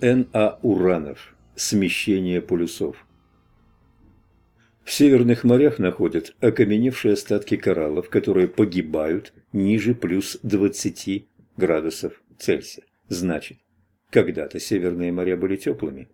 Н. А. Уранов. Смещение полюсов. В северных морях находят окаменевшие остатки кораллов, которые погибают ниже плюс 20 градусов Цельсия. Значит, когда-то северные моря были теплыми.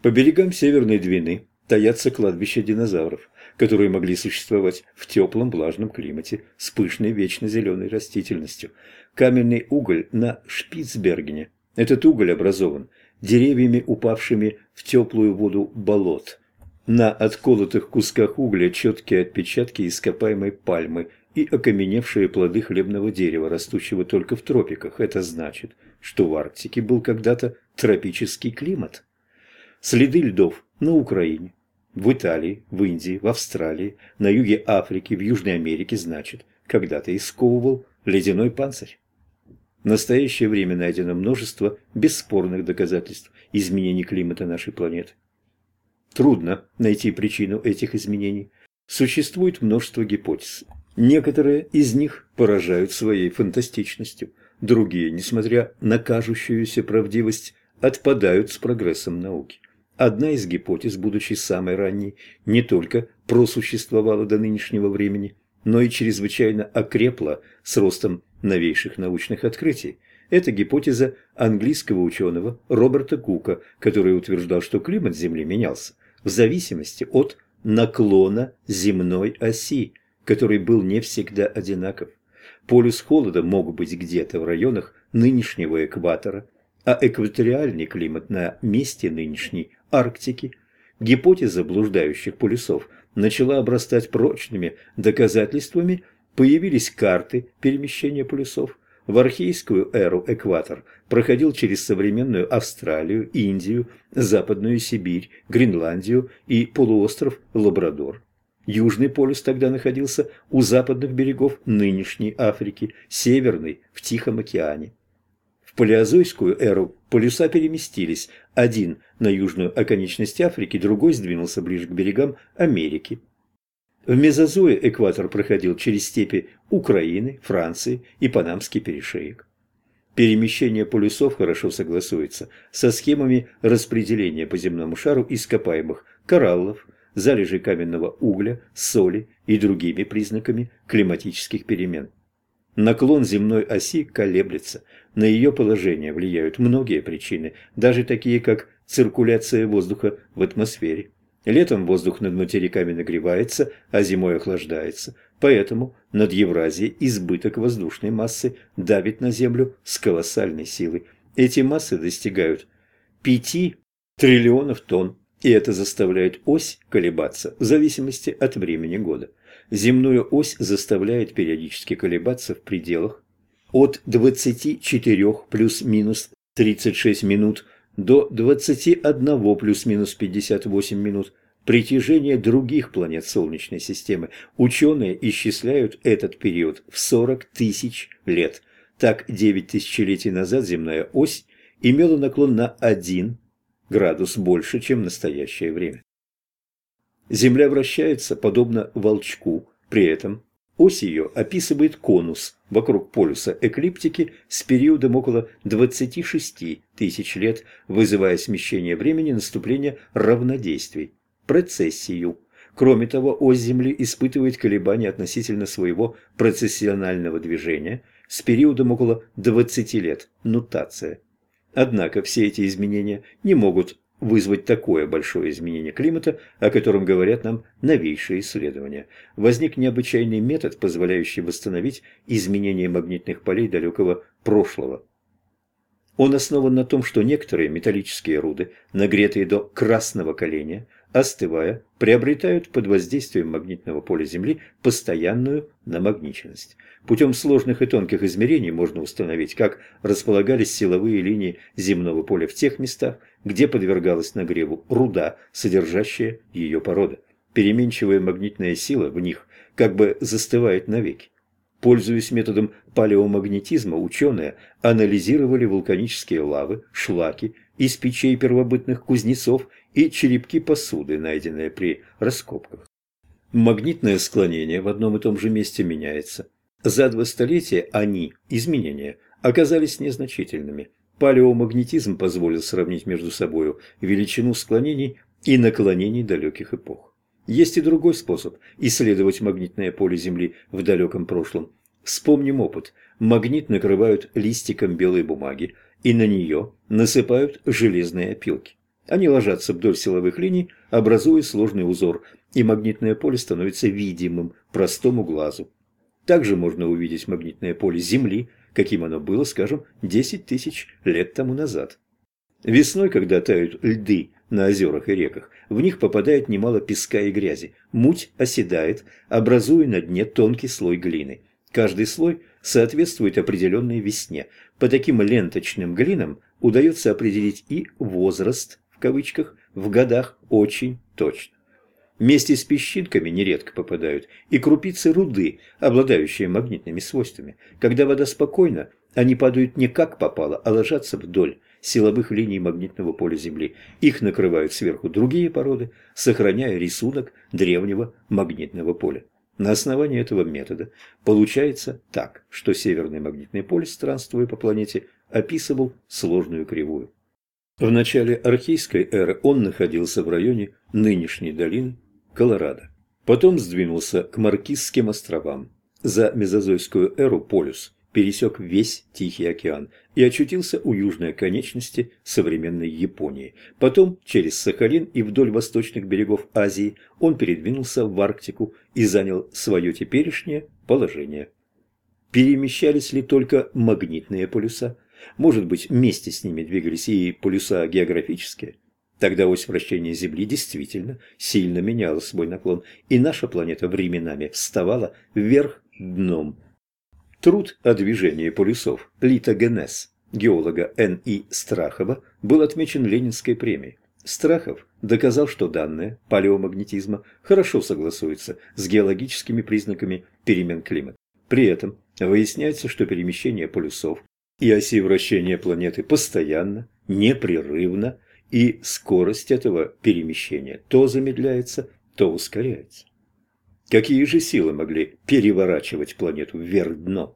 По берегам Северной Двины таятся кладбища динозавров, которые могли существовать в теплом влажном климате с пышной вечно зеленой растительностью. Каменный уголь на Шпицбергене. Этот уголь образован деревьями, упавшими в теплую воду болот. На отколотых кусках угля четкие отпечатки ископаемой пальмы и окаменевшие плоды хлебного дерева, растущего только в тропиках. Это значит, что в Арктике был когда-то тропический климат. Следы льдов на Украине, в Италии, в Индии, в Австралии, на юге Африки, в Южной Америке, значит, когда-то исковывал ледяной панцирь. В настоящее время найдено множество бесспорных доказательств изменений климата нашей планеты. Трудно найти причину этих изменений. Существует множество гипотез. Некоторые из них поражают своей фантастичностью, другие, несмотря на кажущуюся правдивость, отпадают с прогрессом науки. Одна из гипотез, будучи самой ранней, не только просуществовала до нынешнего времени, но и чрезвычайно окрепла с ростом новейших научных открытий. Это гипотеза английского ученого Роберта Кука, который утверждал, что климат Земли менялся в зависимости от наклона земной оси, который был не всегда одинаков. Полюс холода мог быть где-то в районах нынешнего экватора, а экваториальный климат на месте нынешней Арктики. Гипотеза блуждающих полюсов начала обрастать прочными доказательствами, появились карты перемещения полюсов. В архейскую эру экватор проходил через современную Австралию, Индию, Западную Сибирь, Гренландию и полуостров Лабрадор. Южный полюс тогда находился у западных берегов нынешней Африки, северный – в Тихом океане. В палеозойскую эру полюса переместились, один на южную оконечность Африки, другой сдвинулся ближе к берегам Америки. В мезозое экватор проходил через степи Украины, Франции и Панамский перешеек. Перемещение полюсов хорошо согласуется со схемами распределения по земному шару ископаемых кораллов, залежей каменного угля, соли и другими признаками климатических перемен. Наклон земной оси колеблется. На ее положение влияют многие причины, даже такие, как циркуляция воздуха в атмосфере. Летом воздух над материками нагревается, а зимой охлаждается. Поэтому над Евразией избыток воздушной массы давит на Землю с колоссальной силой. Эти массы достигают 5 триллионов тонн, и это заставляет ось колебаться в зависимости от времени года земную ось заставляет периодически колебаться в пределах от 24 плюс-минус 36 минут до 21 плюс-минус 58 минут притяжения других планет Солнечной системы. Ученые исчисляют этот период в 40 тысяч лет. Так, 9 тысячелетий назад земная ось имела наклон на 1 градус больше, чем настоящее время. Земля вращается подобно волчку, при этом ось ее описывает конус вокруг полюса эклиптики с периодом около 26 тысяч лет, вызывая смещение времени наступления равнодействий, процессию. Кроме того, ось Земли испытывает колебания относительно своего процессионального движения с периодом около 20 лет, нутация. Однако все эти изменения не могут вызвать такое большое изменение климата, о котором говорят нам новейшие исследования. Возник необычайный метод, позволяющий восстановить изменения магнитных полей далекого прошлого. Он основан на том, что некоторые металлические руды, нагретые до красного коления, остывая, приобретают под воздействием магнитного поля Земли постоянную намагниченность. Путем сложных и тонких измерений можно установить, как располагались силовые линии земного поля в тех местах, где подвергалась нагреву руда, содержащая ее порода. Переменчивая магнитная сила в них как бы застывает навеки. Пользуясь методом палеомагнетизма, ученые анализировали вулканические лавы, шлаки из печей первобытных кузнецов и черепки посуды, найденные при раскопках. Магнитное склонение в одном и том же месте меняется. За два столетия они, изменения, оказались незначительными. Палеомагнетизм позволил сравнить между собой величину склонений и наклонений далеких эпох. Есть и другой способ исследовать магнитное поле Земли в далеком прошлом. Вспомним опыт. Магнит накрывают листиком белой бумаги, и на нее насыпают железные опилки. Они ложатся вдоль силовых линий, образуя сложный узор, и магнитное поле становится видимым простому глазу. Также можно увидеть магнитное поле Земли, каким оно было, скажем, 10 тысяч лет тому назад. Весной, когда тают льды на озерах и реках, в них попадает немало песка и грязи. Муть оседает, образуя на дне тонкий слой глины. Каждый слой соответствует определенной весне. По таким ленточным глинам удается определить и «возраст» кавычках в годах очень точно. Вместе с песчинками нередко попадают и крупицы руды, обладающие магнитными свойствами. Когда вода спокойна, они падают не как попало, а ложатся вдоль силовых линий магнитного поля Земли. Их накрывают сверху другие породы, сохраняя рисунок древнего магнитного поля. На основании этого метода получается так, что северный магнитный полюс, странствуя по планете, описывал сложную кривую. В начале архейской эры он находился в районе нынешней долины Колорадо. Потом сдвинулся к Маркизским островам. За мезозойскую эру полюс пересек весь Тихий океан и очутился у южной конечности современной Японии. Потом через Сахалин и вдоль восточных берегов Азии он передвинулся в Арктику и занял свое теперешнее положение. Перемещались ли только магнитные полюса? Может быть, вместе с ними двигались и полюса географические? Тогда ось вращения Земли действительно сильно меняла свой наклон, и наша планета временами вставала вверх дном. Труд о движении полюсов «Литогенез» геолога Н.И. Страхова был отмечен Ленинской премией. Страхов доказал, что данные палеомагнетизма хорошо согласуются с геологическими признаками перемен климата. При этом выясняется, что перемещение полюсов и оси вращения планеты постоянно, непрерывно – и скорость этого перемещения то замедляется, то ускоряется. Какие же силы могли переворачивать планету вверх дном?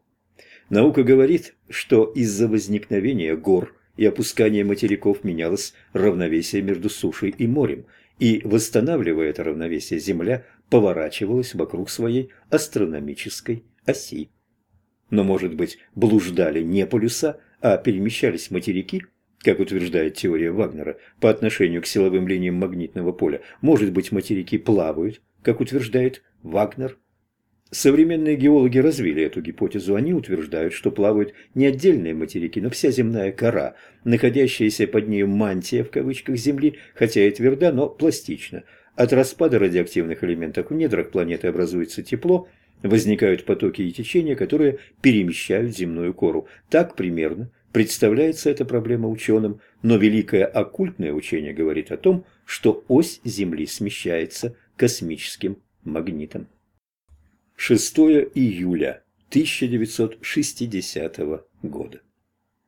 Наука говорит, что из-за возникновения гор и опускания материков менялось равновесие между сушей и морем, и, восстанавливая это равновесие, Земля поворачивалась вокруг своей астрономической оси. Но, может быть, блуждали не полюса, а перемещались материки – как утверждает теория Вагнера, по отношению к силовым линиям магнитного поля, может быть, материки плавают, как утверждает Вагнер. Современные геологи развили эту гипотезу. Они утверждают, что плавают не отдельные материки, но вся земная кора, находящаяся под ней мантия в кавычках Земли, хотя и тверда, но пластична. От распада радиоактивных элементов в недрах планеты образуется тепло, возникают потоки и течения, которые перемещают земную кору. Так примерно Представляется эта проблема ученым, но великое оккультное учение говорит о том, что ось Земли смещается космическим магнитом. 6 июля 1960 года.